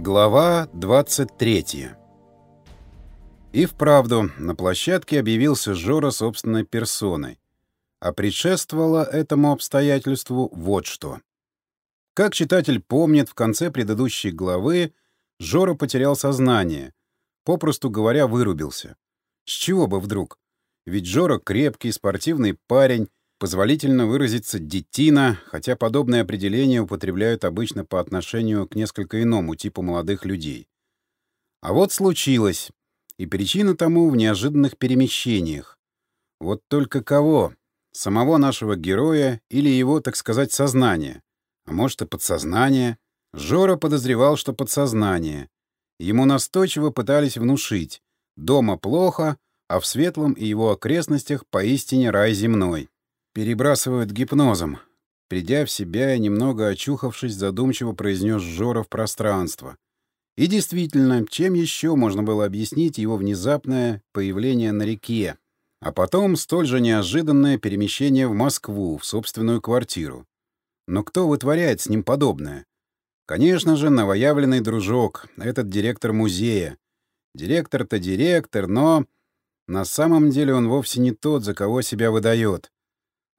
Глава 23 И вправду, на площадке объявился Жора собственной персоной. А предшествовало этому обстоятельству вот что. Как читатель помнит, в конце предыдущей главы Жора потерял сознание, попросту говоря, вырубился. С чего бы вдруг? Ведь Жора крепкий, спортивный парень, позволительно выразиться детина, хотя подобное определение употребляют обычно по отношению к несколько иному типу молодых людей. А вот случилось, и причина тому в неожиданных перемещениях. Вот только кого? Самого нашего героя или его, так сказать, сознание? А может и подсознание? Жора подозревал, что подсознание. Ему настойчиво пытались внушить. Дома плохо, а в Светлом и его окрестностях поистине рай земной. Перебрасывают гипнозом. Придя в себя и немного очухавшись, задумчиво произнес Жора в пространство. И действительно, чем еще можно было объяснить его внезапное появление на реке, а потом столь же неожиданное перемещение в Москву, в собственную квартиру. Но кто вытворяет с ним подобное? Конечно же, новоявленный дружок, этот директор музея. Директор-то директор, но... На самом деле он вовсе не тот, за кого себя выдает.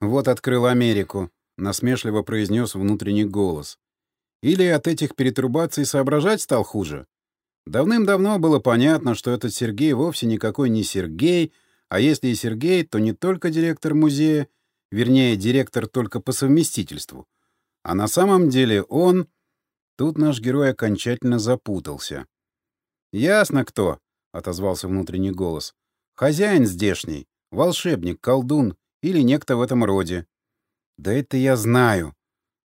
Вот открыл Америку, насмешливо произнес внутренний голос. Или от этих перетрубаций соображать стал хуже? Давным-давно было понятно, что этот Сергей вовсе никакой не Сергей, а если и Сергей, то не только директор музея, вернее, директор только по совместительству. А на самом деле он... Тут наш герой окончательно запутался. «Ясно кто», — отозвался внутренний голос. «Хозяин здешний, волшебник, колдун или некто в этом роде». «Да это я знаю».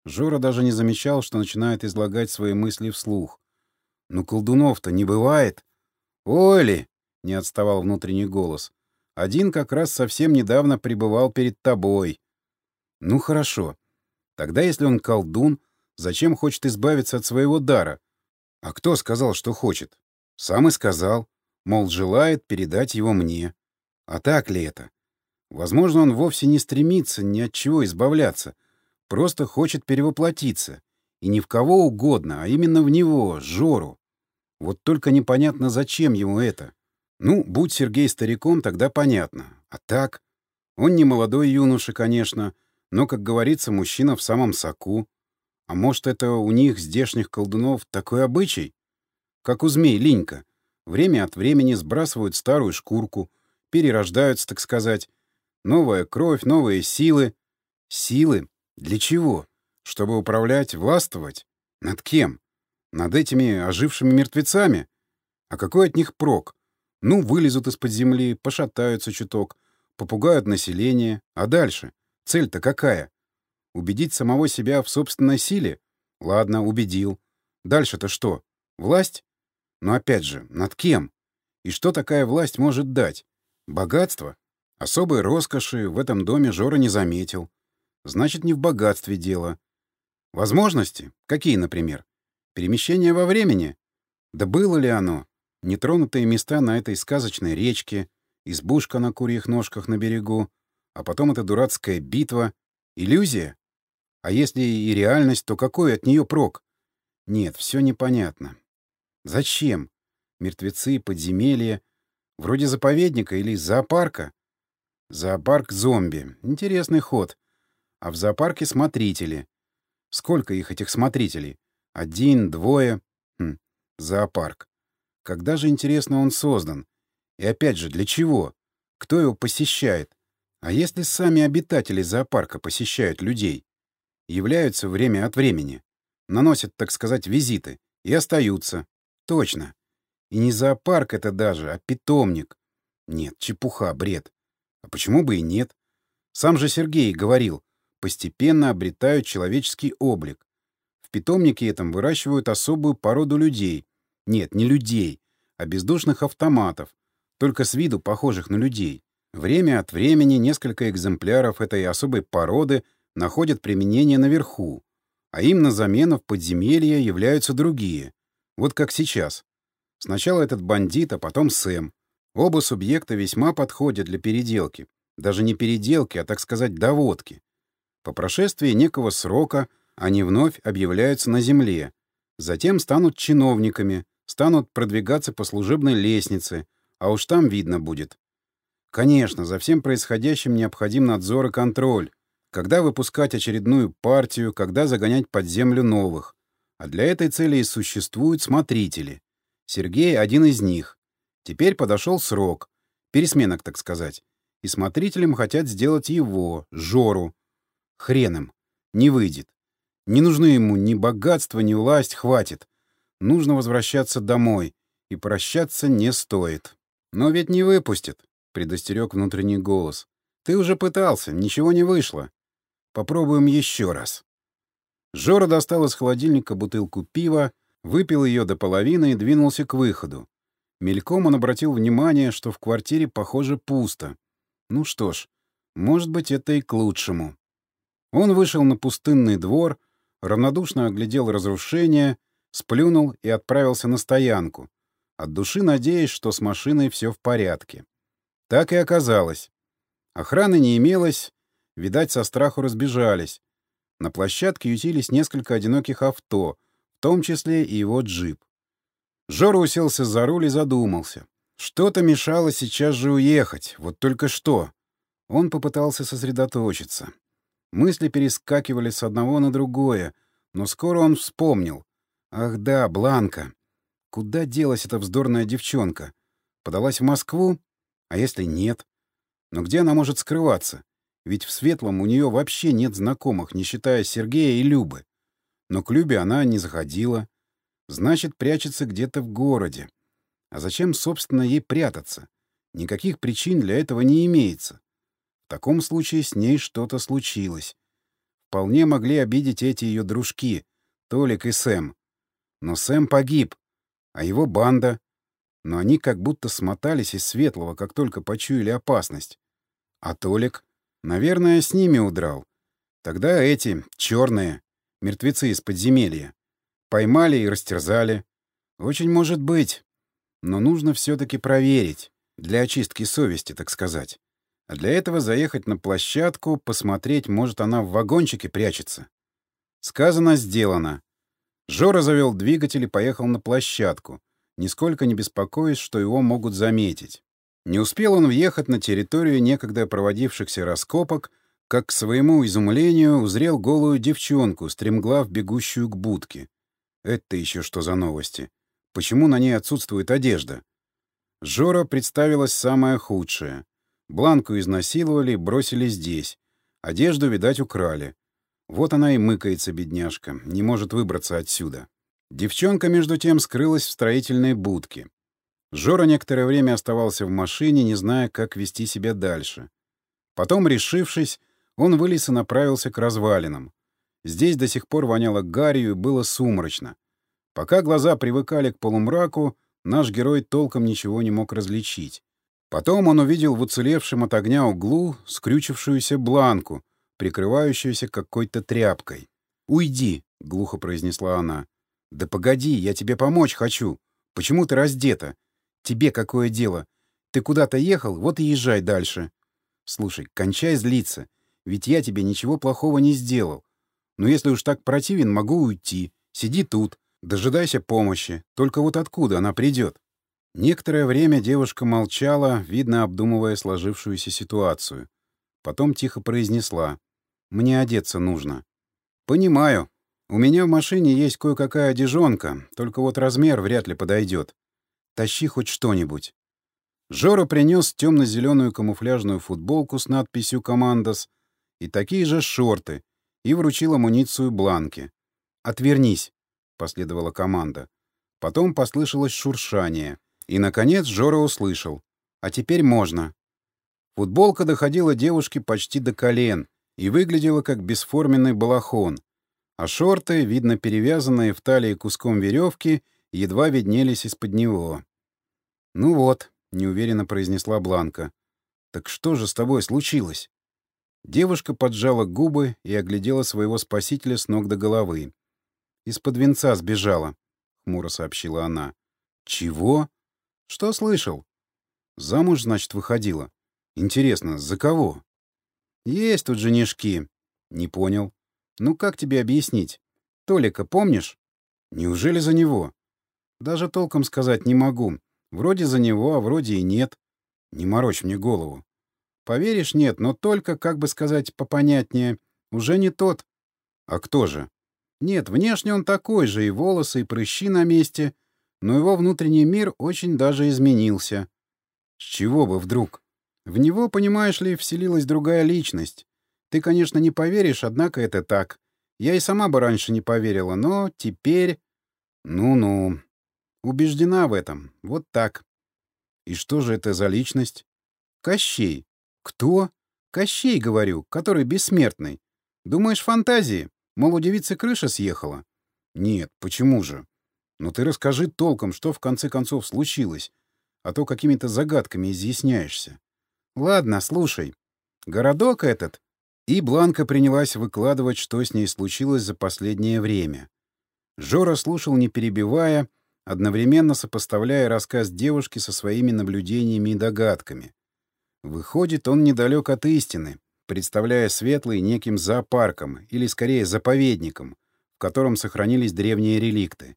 Жора даже не замечал, что начинает излагать свои мысли вслух. «Ну, колдунов-то не бывает». «Оли!» — не отставал внутренний голос. «Один как раз совсем недавно пребывал перед тобой». «Ну, хорошо. Тогда, если он колдун, Зачем хочет избавиться от своего дара? А кто сказал, что хочет? Сам и сказал. Мол, желает передать его мне. А так ли это? Возможно, он вовсе не стремится ни от чего избавляться. Просто хочет перевоплотиться. И не в кого угодно, а именно в него, Жору. Вот только непонятно, зачем ему это. Ну, будь Сергей стариком, тогда понятно. А так? Он не молодой юноша, конечно, но, как говорится, мужчина в самом соку. А может, это у них, здешних колдунов, такой обычай? Как у змей Линька. Время от времени сбрасывают старую шкурку, перерождаются, так сказать. Новая кровь, новые силы. Силы? Для чего? Чтобы управлять, властвовать? Над кем? Над этими ожившими мертвецами? А какой от них прок? Ну, вылезут из-под земли, пошатаются чуток, попугают население. А дальше? Цель-то какая? Убедить самого себя в собственной силе? Ладно, убедил. Дальше-то что? Власть? Но опять же, над кем? И что такая власть может дать? Богатство? Особой роскоши в этом доме Жора не заметил. Значит, не в богатстве дело. Возможности? Какие, например? Перемещение во времени? Да было ли оно? Нетронутые места на этой сказочной речке, избушка на курьих ножках на берегу, а потом эта дурацкая битва. Иллюзия? А если и реальность, то какой от нее прок? Нет, все непонятно. Зачем? Мертвецы, подземелья. Вроде заповедника или зоопарка. Зоопарк зомби. Интересный ход. А в зоопарке смотрители. Сколько их, этих смотрителей? Один, двое. Хм, зоопарк. Когда же, интересно, он создан? И опять же, для чего? Кто его посещает? А если сами обитатели зоопарка посещают людей? являются время от времени, наносят, так сказать, визиты и остаются. Точно. И не зоопарк это даже, а питомник. Нет, чепуха, бред. Почему бы и нет? Сам же Сергей говорил, постепенно обретают человеческий облик. В питомнике этом выращивают особую породу людей. Нет, не людей, а бездушных автоматов, только с виду похожих на людей. Время от времени несколько экземпляров этой особой породы находят применение наверху, а им на замену в подземелье являются другие. Вот как сейчас. Сначала этот бандит, а потом Сэм. Оба субъекта весьма подходят для переделки. Даже не переделки, а, так сказать, доводки. По прошествии некого срока они вновь объявляются на земле. Затем станут чиновниками, станут продвигаться по служебной лестнице, а уж там видно будет. Конечно, за всем происходящим необходим надзор и контроль. Когда выпускать очередную партию, когда загонять под землю новых. А для этой цели и существуют смотрители. Сергей — один из них. Теперь подошел срок. Пересменок, так сказать. И смотрителям хотят сделать его, Жору. Хрен им. Не выйдет. Не нужны ему ни богатство, ни власть, хватит. Нужно возвращаться домой. И прощаться не стоит. Но ведь не выпустят, — предостерег внутренний голос. Ты уже пытался, ничего не вышло. Попробуем еще раз. Жора достал из холодильника бутылку пива, выпил ее до половины и двинулся к выходу. Мельком он обратил внимание, что в квартире, похоже, пусто. Ну что ж, может быть, это и к лучшему. Он вышел на пустынный двор, равнодушно оглядел разрушения, сплюнул и отправился на стоянку, от души надеясь, что с машиной все в порядке. Так и оказалось. Охраны не имелось, видать, со страху разбежались. На площадке ютились несколько одиноких авто, в том числе и его джип. Жора уселся за руль и задумался. Что-то мешало сейчас же уехать, вот только что. Он попытался сосредоточиться. Мысли перескакивали с одного на другое, но скоро он вспомнил. Ах да, Бланка. Куда делась эта вздорная девчонка? Подалась в Москву? А если нет? Но где она может скрываться? Ведь в Светлом у нее вообще нет знакомых, не считая Сергея и Любы. Но к Любе она не заходила. Значит, прячется где-то в городе. А зачем, собственно, ей прятаться? Никаких причин для этого не имеется. В таком случае с ней что-то случилось. Вполне могли обидеть эти ее дружки, Толик и Сэм. Но Сэм погиб, а его банда... Но они как будто смотались из светлого, как только почуяли опасность. А Толик, наверное, с ними удрал. Тогда эти, черные, мертвецы из подземелья, Поймали и растерзали. Очень может быть. Но нужно все-таки проверить. Для очистки совести, так сказать. А для этого заехать на площадку, посмотреть, может, она в вагончике прячется. Сказано, сделано. Жора завел двигатель и поехал на площадку, нисколько не беспокоясь, что его могут заметить. Не успел он въехать на территорию некогда проводившихся раскопок, как к своему изумлению узрел голую девчонку, стремглав бегущую к будке. Это еще что за новости? Почему на ней отсутствует одежда? Жора представилась самое худшее. Бланку изнасиловали, бросили здесь. Одежду, видать, украли. Вот она и мыкается, бедняжка, не может выбраться отсюда. Девчонка, между тем, скрылась в строительной будке. Жора некоторое время оставался в машине, не зная, как вести себя дальше. Потом, решившись, он вылез и направился к развалинам. Здесь до сих пор воняло гарью и было сумрачно. Пока глаза привыкали к полумраку, наш герой толком ничего не мог различить. Потом он увидел в уцелевшем от огня углу скрючившуюся бланку, прикрывающуюся какой-то тряпкой. «Уйди!» — глухо произнесла она. «Да погоди, я тебе помочь хочу. Почему ты раздета? Тебе какое дело? Ты куда-то ехал, вот и езжай дальше. Слушай, кончай злиться, ведь я тебе ничего плохого не сделал. Но если уж так противен, могу уйти. Сиди тут, дожидайся помощи. Только вот откуда она придет? Некоторое время девушка молчала, видно, обдумывая сложившуюся ситуацию. Потом тихо произнесла. «Мне одеться нужно». «Понимаю. У меня в машине есть кое-какая одежонка, только вот размер вряд ли подойдет. Тащи хоть что-нибудь». Жора принес темно-зеленую камуфляжную футболку с надписью «Командос» и такие же шорты — и вручил амуницию Бланке. «Отвернись!» — последовала команда. Потом послышалось шуршание. И, наконец, Жора услышал. «А теперь можно». Футболка доходила девушке почти до колен и выглядела как бесформенный балахон, а шорты, видно перевязанные в талии куском веревки, едва виднелись из-под него. «Ну вот», — неуверенно произнесла Бланка. «Так что же с тобой случилось?» Девушка поджала губы и оглядела своего спасителя с ног до головы. «Из-под венца сбежала», — хмуро сообщила она. «Чего? Что слышал?» «Замуж, значит, выходила. Интересно, за кого?» «Есть тут женишки». «Не понял. Ну как тебе объяснить? Толика помнишь?» Неужели за него? Даже толком сказать не могу. Вроде за него, а вроде и нет. Не морочь мне голову. Поверишь, нет, но только, как бы сказать, попонятнее, уже не тот. А кто же? Нет, внешне он такой же, и волосы, и прыщи на месте, но его внутренний мир очень даже изменился. С чего бы вдруг? В него, понимаешь ли, вселилась другая личность. Ты, конечно, не поверишь, однако это так. Я и сама бы раньше не поверила, но теперь... Ну-ну. Убеждена в этом. Вот так. И что же это за личность? Кощей. Кто? Кощей, говорю, который бессмертный. Думаешь, фантазии? Мол, у девицы крыша съехала? Нет, почему же? Но ты расскажи толком, что в конце концов случилось, а то какими-то загадками изъясняешься. Ладно, слушай. Городок этот... И Бланка принялась выкладывать, что с ней случилось за последнее время. Жора слушал, не перебивая, одновременно сопоставляя рассказ девушки со своими наблюдениями и догадками. Выходит, он недалек от истины, представляя светлый неким зоопарком, или скорее заповедником, в котором сохранились древние реликты.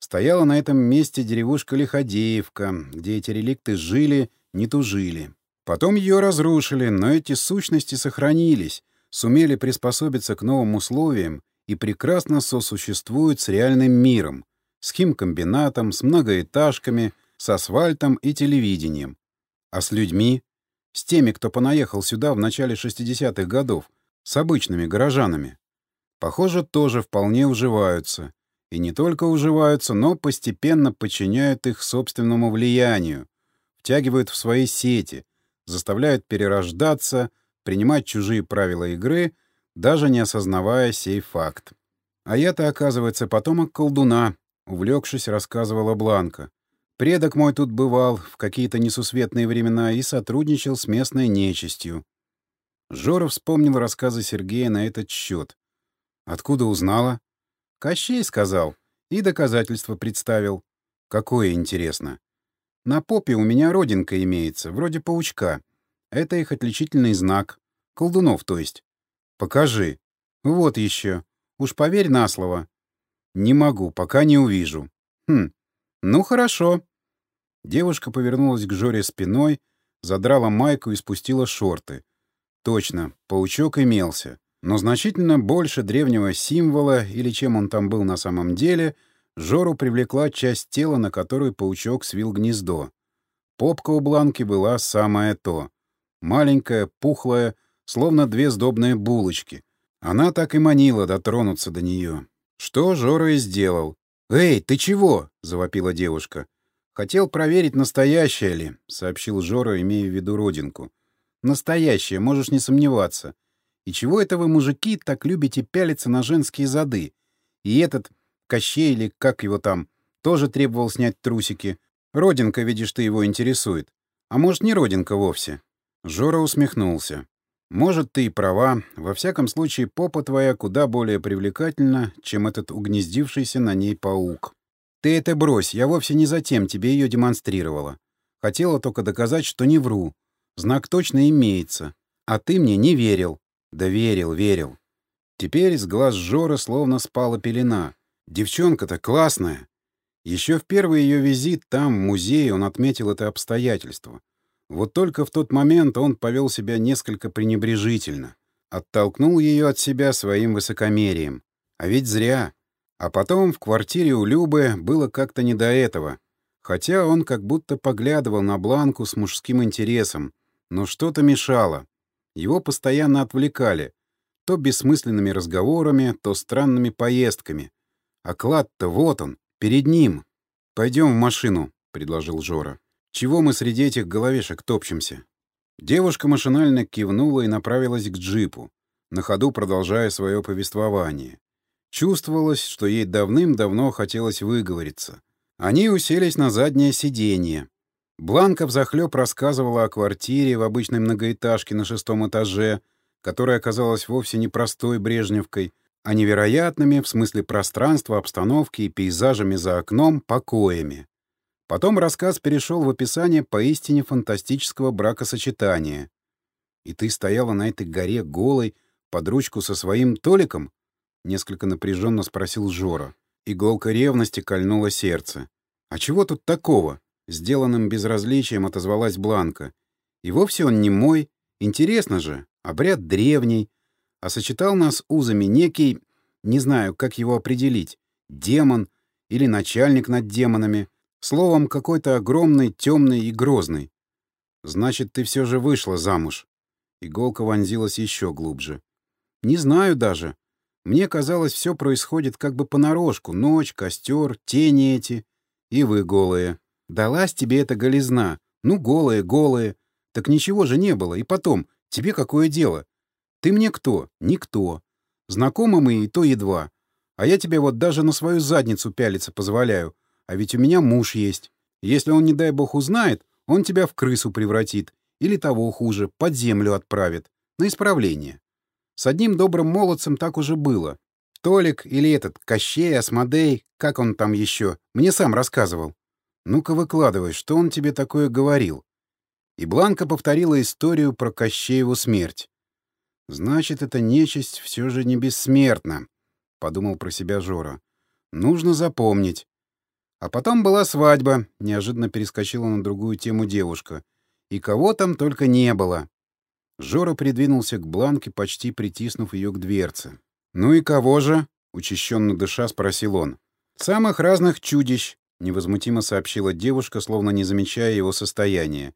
Стояла на этом месте деревушка Лиходеевка, где эти реликты жили, не тужили. Потом ее разрушили, но эти сущности сохранились, сумели приспособиться к новым условиям и прекрасно сосуществуют с реальным миром, с химкомбинатом, с многоэтажками, с асфальтом и телевидением. А с людьми? С теми, кто понаехал сюда в начале 60-х годов, с обычными горожанами. Похоже, тоже вполне уживаются. И не только уживаются, но постепенно подчиняют их собственному влиянию, втягивают в свои сети, заставляют перерождаться, принимать чужие правила игры, даже не осознавая сей факт. А я-то, оказывается, потомок колдуна, увлекшись, рассказывала Бланка. Предок мой тут бывал в какие-то несусветные времена и сотрудничал с местной нечистью. Жора вспомнил рассказы Сергея на этот счет. Откуда узнала? Кощей сказал. И доказательства представил. Какое интересно. На попе у меня родинка имеется, вроде паучка. Это их отличительный знак. Колдунов, то есть. Покажи. Вот еще. Уж поверь на слово. Не могу, пока не увижу. Хм. Ну, хорошо. Девушка повернулась к Жоре спиной, задрала майку и спустила шорты. Точно, паучок имелся. Но значительно больше древнего символа, или чем он там был на самом деле, Жору привлекла часть тела, на которой паучок свил гнездо. Попка у Бланки была самое то. Маленькая, пухлая, словно две сдобные булочки. Она так и манила дотронуться до нее. Что Жора и сделал. «Эй, ты чего?» — завопила девушка. «Хотел проверить, настоящая ли», — сообщил Жора, имея в виду родинку. «Настоящая, можешь не сомневаться. И чего это вы, мужики, так любите пялиться на женские зады? И этот, Кощей или как его там, тоже требовал снять трусики. Родинка, видишь, ты его интересует. А может, не родинка вовсе?» Жора усмехнулся. «Может, ты и права. Во всяком случае, попа твоя куда более привлекательна, чем этот угнездившийся на ней паук. Ты это брось, я вовсе не затем тебе ее демонстрировала. Хотела только доказать, что не вру. Знак точно имеется. А ты мне не верил. Да верил, верил. Теперь с глаз Жора словно спала пелена. Девчонка-то классная. Еще в первый ее визит там, в музее, он отметил это обстоятельство. Вот только в тот момент он повел себя несколько пренебрежительно. Оттолкнул ее от себя своим высокомерием. А ведь зря. А потом в квартире у Любы было как-то не до этого. Хотя он как будто поглядывал на Бланку с мужским интересом, но что-то мешало. Его постоянно отвлекали. То бессмысленными разговорами, то странными поездками. А клад-то вот он, перед ним. «Пойдем в машину», — предложил Жора. «Чего мы среди этих головешек топчемся?» Девушка машинально кивнула и направилась к джипу, на ходу продолжая свое повествование. Чувствовалось, что ей давным-давно хотелось выговориться. Они уселись на заднее сиденье. Бланка взахлеб рассказывала о квартире в обычной многоэтажке на шестом этаже, которая оказалась вовсе не простой Брежневкой, а невероятными, в смысле пространства, обстановки и пейзажами за окном, покоями. Потом рассказ перешел в описание поистине фантастического бракосочетания. «И ты стояла на этой горе голой, под ручку со своим Толиком?» — несколько напряженно спросил Жора. Иголка ревности кольнула сердце. «А чего тут такого?» — сделанным безразличием отозвалась Бланка. «И вовсе он не мой. Интересно же, обряд древний. А сочетал нас узами некий, не знаю, как его определить, демон или начальник над демонами. Словом, какой-то огромный, темный и грозный. Значит, ты все же вышла замуж. Иголка вонзилась еще глубже. Не знаю даже. Мне казалось, все происходит как бы понарошку. Ночь, костер, тени эти. И вы голые. Далась тебе эта голизна. Ну, голые, голые. Так ничего же не было. И потом, тебе какое дело? Ты мне кто? Никто. Знакомы мы и то едва. А я тебе вот даже на свою задницу пялиться позволяю. А ведь у меня муж есть. Если он, не дай бог, узнает, он тебя в крысу превратит. Или того хуже, под землю отправит. На исправление. С одним добрым молодцем так уже было. Толик или этот, Кощей, Асмодей, как он там еще, мне сам рассказывал. Ну-ка выкладывай, что он тебе такое говорил? И Бланка повторила историю про Кощееву смерть. Значит, эта нечисть все же не бессмертна, — подумал про себя Жора. Нужно запомнить. А потом была свадьба, неожиданно перескочила на другую тему девушка. И кого там только не было. Жора придвинулся к Бланке, почти притиснув ее к дверце. «Ну и кого же?» — учащенно дыша спросил он. «Самых разных чудищ», — невозмутимо сообщила девушка, словно не замечая его состояния.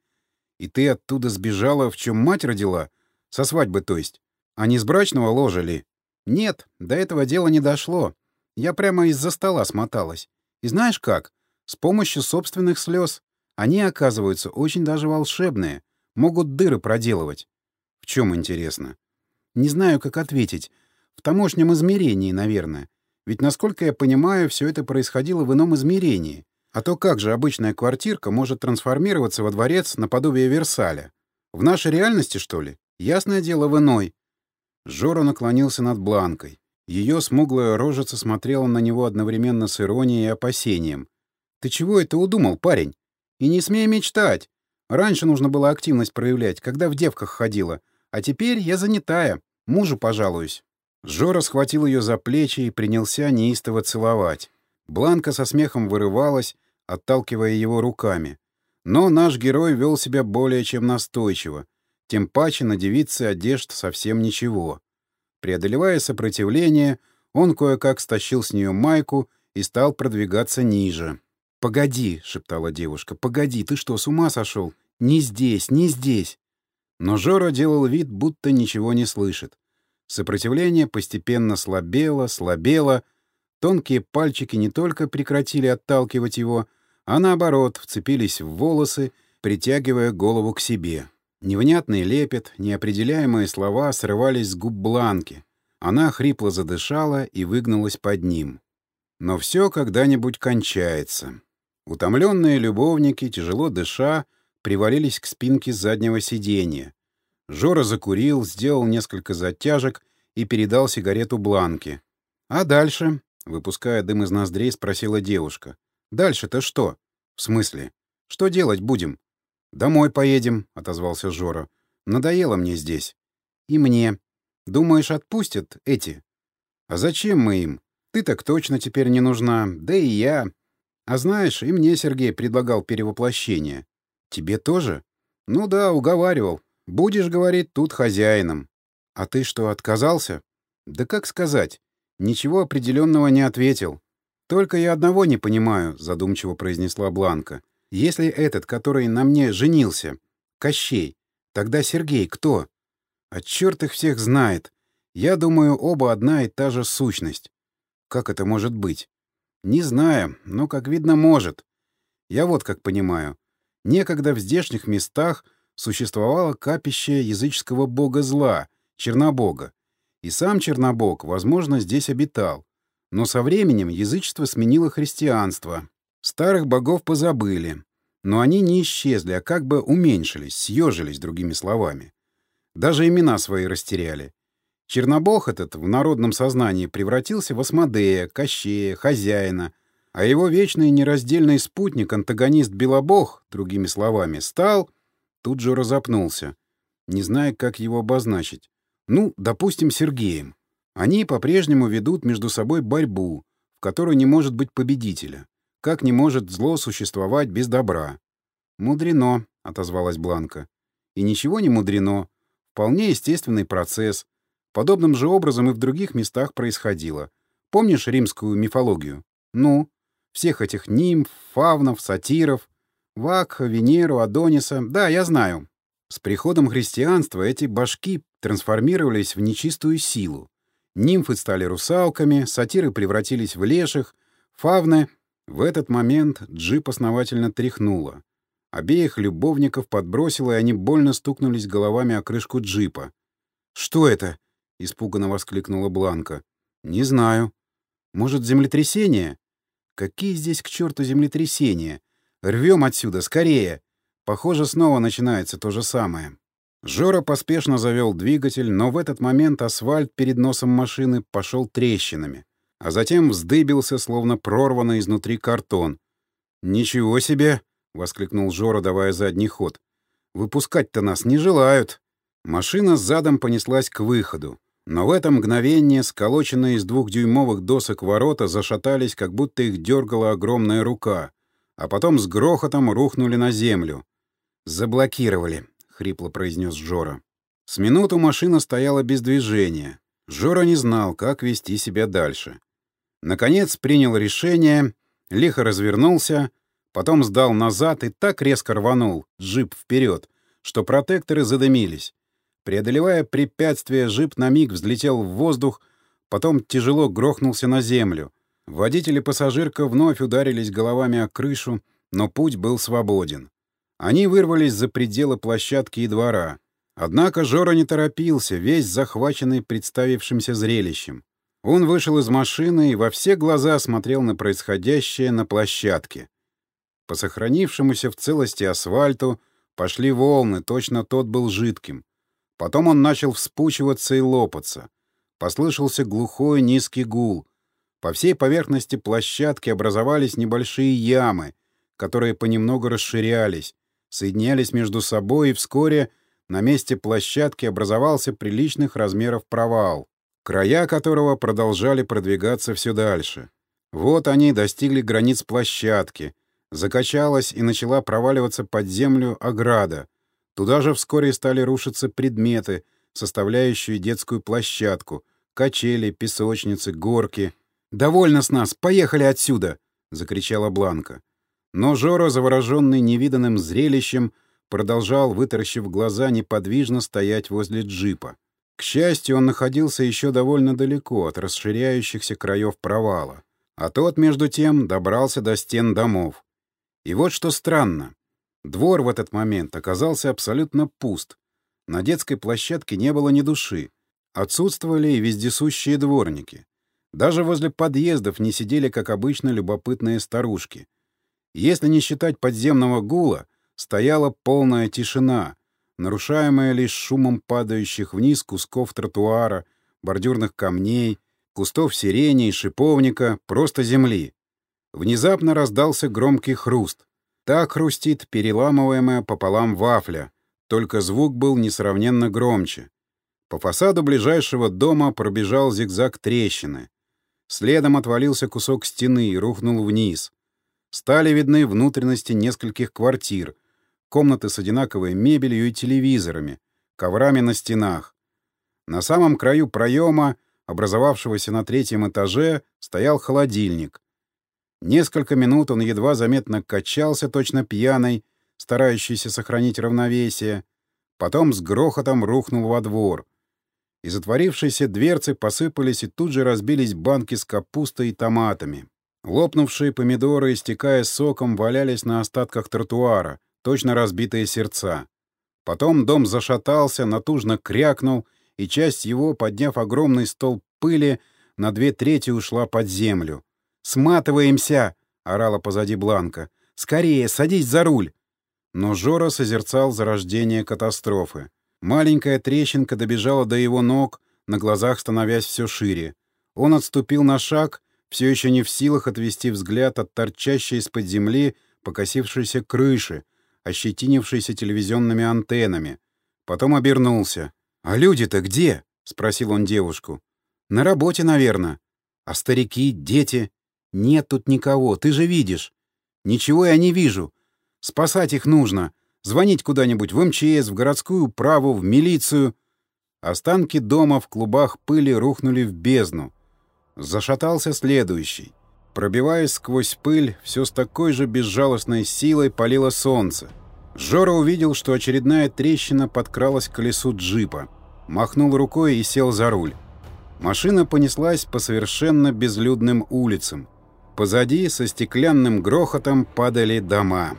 «И ты оттуда сбежала, в чем мать родила? Со свадьбы, то есть? А не с брачного ложа ли?» «Нет, до этого дела не дошло. Я прямо из-за стола смоталась. И знаешь как? С помощью собственных слез. Они, оказываются, очень даже волшебные. Могут дыры проделывать. В чем интересно? Не знаю, как ответить. В тамошнем измерении, наверное. Ведь, насколько я понимаю, все это происходило в ином измерении. А то как же обычная квартирка может трансформироваться во дворец наподобие Версаля? В нашей реальности, что ли? Ясное дело, в иной. Жора наклонился над Бланкой. Ее смуглая рожица смотрела на него одновременно с иронией и опасением. «Ты чего это удумал, парень? И не смей мечтать. Раньше нужно было активность проявлять, когда в девках ходила. А теперь я занятая. Мужу пожалуюсь». Жора схватил ее за плечи и принялся неистово целовать. Бланка со смехом вырывалась, отталкивая его руками. Но наш герой вел себя более чем настойчиво. Тем паче на девице одежд совсем ничего. Преодолевая сопротивление, он кое-как стащил с нее майку и стал продвигаться ниже. «Погоди», — шептала девушка, — «погоди, ты что, с ума сошел? Не здесь, не здесь». Но Жора делал вид, будто ничего не слышит. Сопротивление постепенно слабело, слабело. Тонкие пальчики не только прекратили отталкивать его, а наоборот вцепились в волосы, притягивая голову к себе. Невнятный лепет, неопределяемые слова срывались с губ Бланки. Она хрипло задышала и выгнулась под ним. Но все когда-нибудь кончается. Утомленные любовники, тяжело дыша, привалились к спинке заднего сиденья. Жора закурил, сделал несколько затяжек и передал сигарету Бланке. «А дальше?» — выпуская дым из ноздрей, спросила девушка. «Дальше-то что?» «В смысле? Что делать будем?» «Домой поедем», — отозвался Жора. «Надоело мне здесь». «И мне. Думаешь, отпустят эти?» «А зачем мы им? Ты так точно теперь не нужна, да и я. А знаешь, и мне Сергей предлагал перевоплощение. Тебе тоже? Ну да, уговаривал. Будешь, говорит, тут хозяином. А ты что, отказался? Да как сказать? Ничего определенного не ответил. Только я одного не понимаю, задумчиво произнесла Бланка. Если этот, который на мне женился, Кощей, тогда Сергей кто? А черт их всех знает. Я думаю, оба одна и та же сущность. Как это может быть? Не знаю, но, как видно, может. Я вот как понимаю. Некогда в здешних местах существовало капище языческого бога зла, Чернобога. И сам Чернобог, возможно, здесь обитал. Но со временем язычество сменило христианство. Старых богов позабыли. Но они не исчезли, а как бы уменьшились, съежились, другими словами. Даже имена свои растеряли. Чернобог этот в народном сознании превратился в Асмодея, Кощея, Хозяина — а его вечный нераздельный спутник, антагонист Белобог, другими словами, стал... Тут же разопнулся, не зная, как его обозначить. Ну, допустим, Сергеем. Они по-прежнему ведут между собой борьбу, в которой не может быть победителя. Как не может зло существовать без добра? «Мудрено», — отозвалась Бланка. «И ничего не мудрено. Вполне естественный процесс. Подобным же образом и в других местах происходило. Помнишь римскую мифологию? Ну, всех этих нимф, фавнов, сатиров, Вакха, Венеру, Адониса. Да, я знаю. С приходом христианства эти башки трансформировались в нечистую силу. Нимфы стали русалками, сатиры превратились в леших, фавны... В этот момент джип основательно тряхнуло. Обеих любовников подбросило, и они больно стукнулись головами о крышку джипа. «Что это?» — испуганно воскликнула Бланка. «Не знаю. Может, землетрясение?» «Какие здесь к черту землетрясения? Рвем отсюда, скорее!» Похоже, снова начинается то же самое. Жора поспешно завел двигатель, но в этот момент асфальт перед носом машины пошел трещинами, а затем вздыбился, словно прорванный изнутри картон. «Ничего себе!» — воскликнул Жора, давая задний ход. «Выпускать-то нас не желают!» Машина задом понеслась к выходу. Но в это мгновение сколоченные из двухдюймовых досок ворота зашатались, как будто их дергала огромная рука, а потом с грохотом рухнули на землю. «Заблокировали», — хрипло произнес Жора. С минуту машина стояла без движения. Жора не знал, как вести себя дальше. Наконец принял решение, лихо развернулся, потом сдал назад и так резко рванул, джип вперед, что протекторы задымились. Преодолевая препятствие, джип на миг взлетел в воздух, потом тяжело грохнулся на землю. Водитель и пассажирка вновь ударились головами о крышу, но путь был свободен. Они вырвались за пределы площадки и двора. Однако Жора не торопился, весь захваченный представившимся зрелищем. Он вышел из машины и во все глаза смотрел на происходящее на площадке. По сохранившемуся в целости асфальту пошли волны, точно тот был жидким. Потом он начал вспучиваться и лопаться. Послышался глухой низкий гул. По всей поверхности площадки образовались небольшие ямы, которые понемногу расширялись, соединялись между собой, и вскоре на месте площадки образовался приличных размеров провал, края которого продолжали продвигаться все дальше. Вот они достигли границ площадки, закачалась и начала проваливаться под землю ограда. Туда же вскоре стали рушиться предметы, составляющие детскую площадку, качели, песочницы, горки. «Довольно с нас! Поехали отсюда!» — закричала Бланка. Но Жора, завороженный невиданным зрелищем, продолжал, вытаращив глаза, неподвижно стоять возле джипа. К счастью, он находился еще довольно далеко от расширяющихся краев провала, а тот, между тем, добрался до стен домов. И вот что странно. Двор в этот момент оказался абсолютно пуст. На детской площадке не было ни души. Отсутствовали и вездесущие дворники. Даже возле подъездов не сидели, как обычно, любопытные старушки. Если не считать подземного гула, стояла полная тишина, нарушаемая лишь шумом падающих вниз кусков тротуара, бордюрных камней, кустов сирени и шиповника, просто земли. Внезапно раздался громкий хруст. Так хрустит переламываемая пополам вафля, только звук был несравненно громче. По фасаду ближайшего дома пробежал зигзаг трещины. Следом отвалился кусок стены и рухнул вниз — Стали видны внутренности нескольких квартир, комнаты с одинаковой мебелью и телевизорами, коврами на стенах. На самом краю проема, образовавшегося на третьем этаже, стоял холодильник. Несколько минут он едва заметно качался, точно пьяный, старающийся сохранить равновесие. Потом с грохотом рухнул во двор. Из отворившейся дверцы посыпались и тут же разбились банки с капустой и томатами. Лопнувшие помидоры, истекая соком, валялись на остатках тротуара, точно разбитые сердца. Потом дом зашатался, натужно крякнул, и часть его, подняв огромный стол пыли, на две трети ушла под землю. «Сматываемся!» — орала позади Бланка. «Скорее, садись за руль!» Но Жора созерцал зарождение катастрофы. Маленькая трещинка добежала до его ног, на глазах становясь все шире. Он отступил на шаг все еще не в силах отвести взгляд от торчащей из-под земли покосившейся крыши, ощетинившейся телевизионными антеннами. Потом обернулся. «А люди-то где?» — спросил он девушку. «На работе, наверное. А старики, дети?» «Нет тут никого, ты же видишь». «Ничего я не вижу. Спасать их нужно. Звонить куда-нибудь в МЧС, в городскую управу, в милицию». Останки дома в клубах пыли рухнули в бездну. Зашатался следующий. Пробиваясь сквозь пыль, все с такой же безжалостной силой палило солнце. Жора увидел, что очередная трещина подкралась к колесу джипа. Махнул рукой и сел за руль. Машина понеслась по совершенно безлюдным улицам. Позади со стеклянным грохотом падали дома.